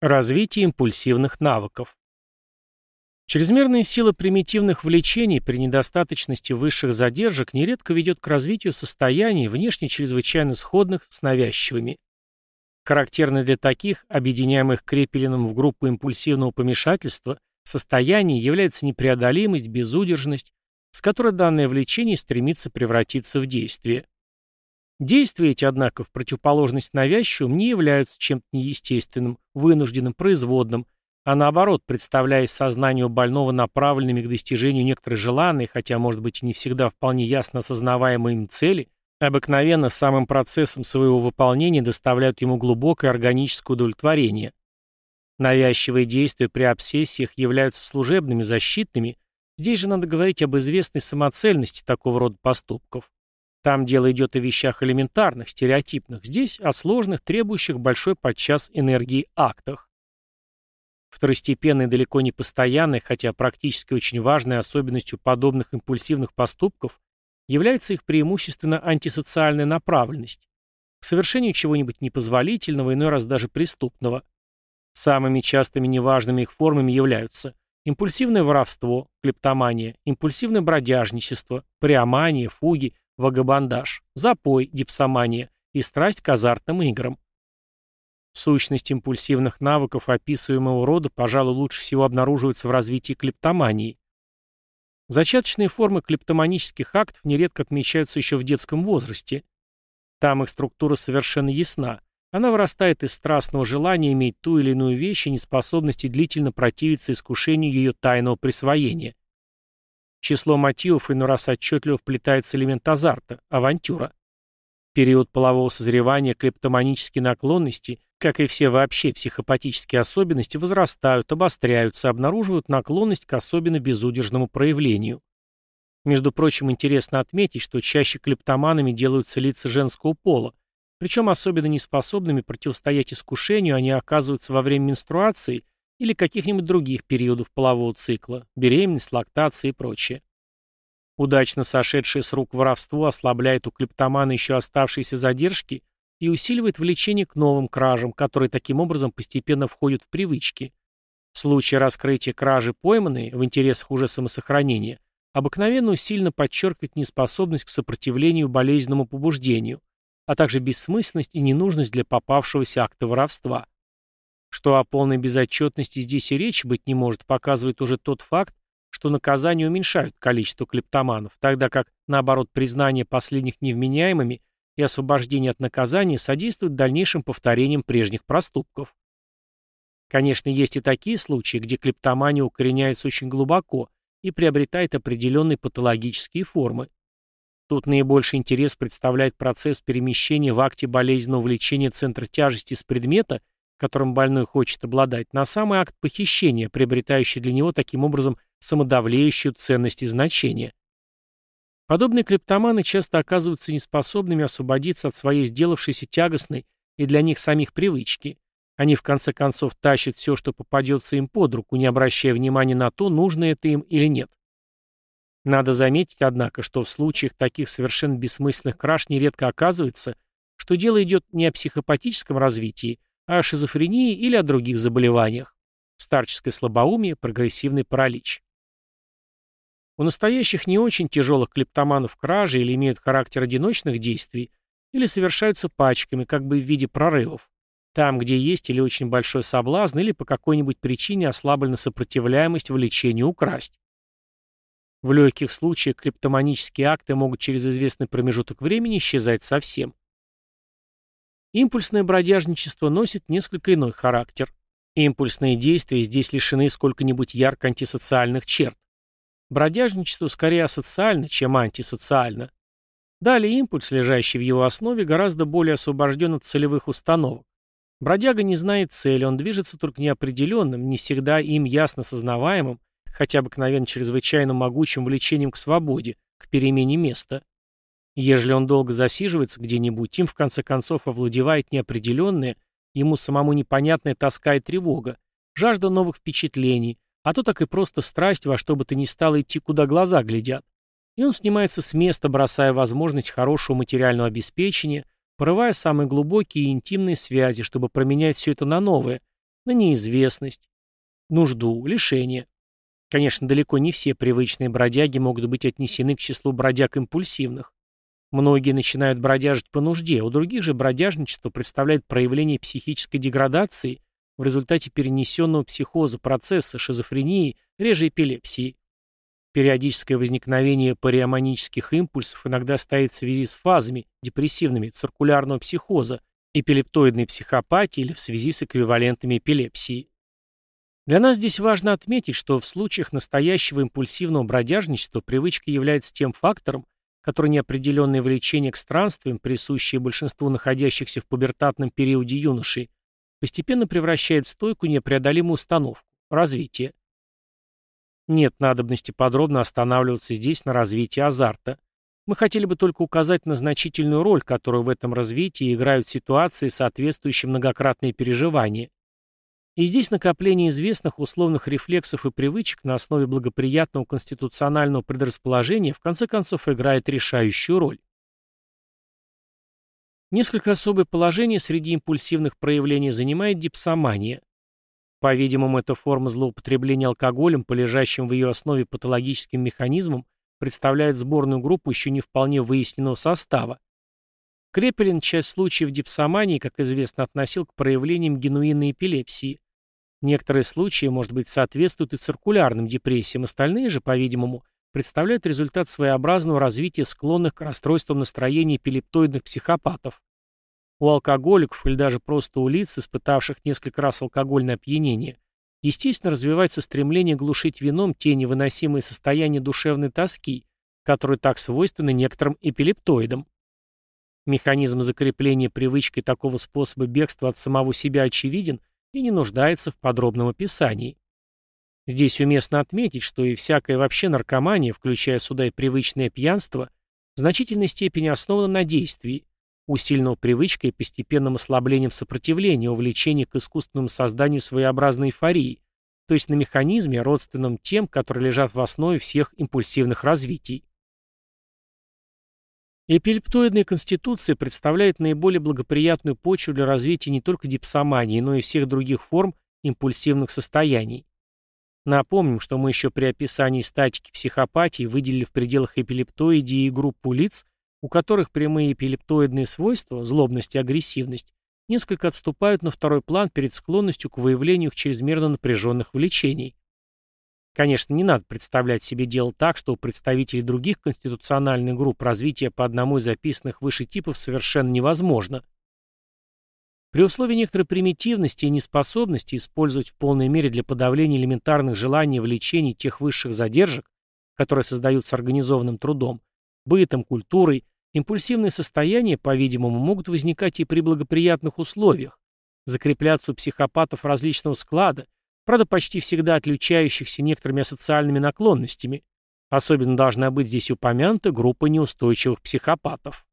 Развитие импульсивных навыков. Чрезмерная сила примитивных влечений при недостаточности высших задержек нередко ведет к развитию состояний, внешне чрезвычайно сходных с навязчивыми. Характерно для таких, объединяемых Крепелиным в группу импульсивного помешательства, состояний является непреодолимость, безудержность, с которой данное влечение стремится превратиться в действие. Действия эти, однако, в противоположность навязчивым не являются чем-то неестественным, вынужденным, производным, а наоборот, представляясь сознанию больного направленными к достижению некоторой желанной, хотя, может быть, и не всегда вполне ясно осознаваемой им цели, обыкновенно самым процессом своего выполнения доставляют ему глубокое органическое удовлетворение. Навязчивые действия при обсессиях являются служебными, защитными, здесь же надо говорить об известной самоцельности такого рода поступков. Там дело идет о вещах элементарных, стереотипных, здесь о сложных, требующих большой подчас энергии актах. Второстепенной, далеко не постоянной, хотя практически очень важной особенностью подобных импульсивных поступков является их преимущественно антисоциальная направленность, к совершению чего-нибудь непозволительного, иной раз даже преступного. Самыми частыми неважными их формами являются импульсивное воровство, клептомания, импульсивное бродяжничество, преомания, фуги, вагабандаж, запой, дипсомания и страсть к азартным играм. Сущность импульсивных навыков описываемого рода, пожалуй, лучше всего обнаруживается в развитии клептомании. Зачаточные формы клептоманических актов нередко отмечаются еще в детском возрасте. Там их структура совершенно ясна. Она вырастает из страстного желания иметь ту или иную вещь и неспособности длительно противиться искушению ее тайного присвоения число мотивов иной раз отчетливо вплетается элемент азарта, авантюра. Период полового созревания клептоманические наклонности, как и все вообще психопатические особенности, возрастают, обостряются, обнаруживают наклонность к особенно безудержному проявлению. Между прочим, интересно отметить, что чаще клептоманами делаются лица женского пола, причем особенно неспособными противостоять искушению они оказываются во время менструации или каких-нибудь других периодов полового цикла, беременность, лактация и прочее. Удачно сошедшее с рук воровство ослабляет у клептомана еще оставшиеся задержки и усиливает влечение к новым кражам, которые таким образом постепенно входят в привычки. В случае раскрытия кражи пойманной, в интересах уже самосохранения, обыкновенно усиленно подчеркивает неспособность к сопротивлению болезненному побуждению, а также бессмысленность и ненужность для попавшегося акта воровства. Что о полной безотчетности здесь и речи быть не может, показывает уже тот факт, что наказания уменьшают количество клептоманов, тогда как, наоборот, признание последних невменяемыми и освобождение от наказания содействует дальнейшим повторениям прежних проступков. Конечно, есть и такие случаи, где клептомания укореняется очень глубоко и приобретает определенные патологические формы. Тут наибольший интерес представляет процесс перемещения в акте болезненного влечения центра тяжести с предмета которым больной хочет обладать, на самый акт похищения, приобретающий для него таким образом самодавлеющую ценность и значение. Подобные клептоманы часто оказываются неспособными освободиться от своей сделавшейся тягостной и для них самих привычки. Они в конце концов тащат все, что попадется им под руку, не обращая внимания на то, нужно это им или нет. Надо заметить, однако, что в случаях таких совершенно бессмысленных краж нередко оказывается, что дело идет не о психопатическом развитии, о шизофрении или о других заболеваниях. Старческое слабоумие, прогрессивный паралич. У настоящих не очень тяжелых клептоманов кражи или имеют характер одиночных действий, или совершаются пачками, как бы в виде прорывов. Там, где есть или очень большой соблазн, или по какой-нибудь причине ослаблена сопротивляемость влечению украсть. В легких случаях клептоманические акты могут через известный промежуток времени исчезать совсем. Импульсное бродяжничество носит несколько иной характер. Импульсные действия здесь лишены сколько-нибудь ярко антисоциальных черт. Бродяжничество скорее асоциально, чем антисоциально. Далее импульс, лежащий в его основе, гораздо более освобожден от целевых установок. Бродяга не знает цели, он движется только неопределенным, не всегда им ясно сознаваемым, хотя обыкновенно чрезвычайно могучим влечением к свободе, к перемене места. Ежели он долго засиживается где-нибудь, им в конце концов овладевает неопределенная, ему самому непонятная тоска и тревога, жажда новых впечатлений, а то так и просто страсть во что бы то ни стало идти, куда глаза глядят. И он снимается с места, бросая возможность хорошего материального обеспечения, порывая самые глубокие и интимные связи, чтобы променять все это на новое, на неизвестность, нужду, лишение. Конечно, далеко не все привычные бродяги могут быть отнесены к числу бродяг импульсивных. Многие начинают бродяжить по нужде, у других же бродяжничество представляет проявление психической деградации в результате перенесенного психоза, процесса, шизофрении, реже эпилепсии. Периодическое возникновение париоманических импульсов иногда стоит в связи с фазами депрессивными циркулярного психоза, эпилептоидной психопатии или в связи с эквивалентами эпилепсии. Для нас здесь важно отметить, что в случаях настоящего импульсивного бродяжничества привычка является тем фактором, который неопределенное влечение к странствиям, присущее большинству находящихся в пубертатном периоде юношей, постепенно превращает в стойкую непреодолимую установку – развитие. Нет надобности подробно останавливаться здесь на развитии азарта. Мы хотели бы только указать на значительную роль, которую в этом развитии играют ситуации, соответствующие многократные переживания. И здесь накопление известных условных рефлексов и привычек на основе благоприятного конституционального предрасположения в конце концов играет решающую роль. Несколько особое положение среди импульсивных проявлений занимает дипсомания. По-видимому, эта форма злоупотребления алкоголем, по лежащим в ее основе патологическим механизмам, представляет сборную группу еще не вполне выясненного состава. Крепелин часть случаев дипсомании, как известно, относил к проявлениям генуинной эпилепсии, Некоторые случаи, может быть, соответствуют и циркулярным депрессиям, остальные же, по-видимому, представляют результат своеобразного развития склонных к расстройствам настроения эпилептоидных психопатов. У алкоголиков или даже просто у лиц, испытавших несколько раз алкогольное опьянение, естественно развивается стремление глушить вином те невыносимые состояния душевной тоски, которые так свойственны некоторым эпилептоидам. Механизм закрепления привычкой такого способа бегства от самого себя очевиден и не нуждается в подробном описании. Здесь уместно отметить, что и всякая вообще наркомания, включая сюда и привычное пьянство, в значительной степени основана на действии, усиленного привычкой и постепенным ослаблением сопротивления, увлечения к искусственному созданию своеобразной эйфории, то есть на механизме, родственном тем, которые лежат в основе всех импульсивных развитий. Эпилептоидная конституция представляет наиболее благоприятную почву для развития не только дипсомании, но и всех других форм импульсивных состояний. Напомним, что мы еще при описании статики психопатии выделили в пределах эпилептоидии группу лиц, у которых прямые эпилептоидные свойства, злобность и агрессивность, несколько отступают на второй план перед склонностью к выявлению их чрезмерно напряженных влечений. Конечно, не надо представлять себе дело так, что у представителей других конституциональных групп развитие по одному из записанных выше типов совершенно невозможно. При условии некоторой примитивности и неспособности использовать в полной мере для подавления элементарных желаний и влечений тех высших задержек, которые создаются организованным трудом, бытом, культурой, импульсивные состояния, по-видимому, могут возникать и при благоприятных условиях, закрепляться у психопатов различного склада, правда почти всегда отличающихся некоторыми асоциальными наклонностями. Особенно должна быть здесь упомянута группа неустойчивых психопатов.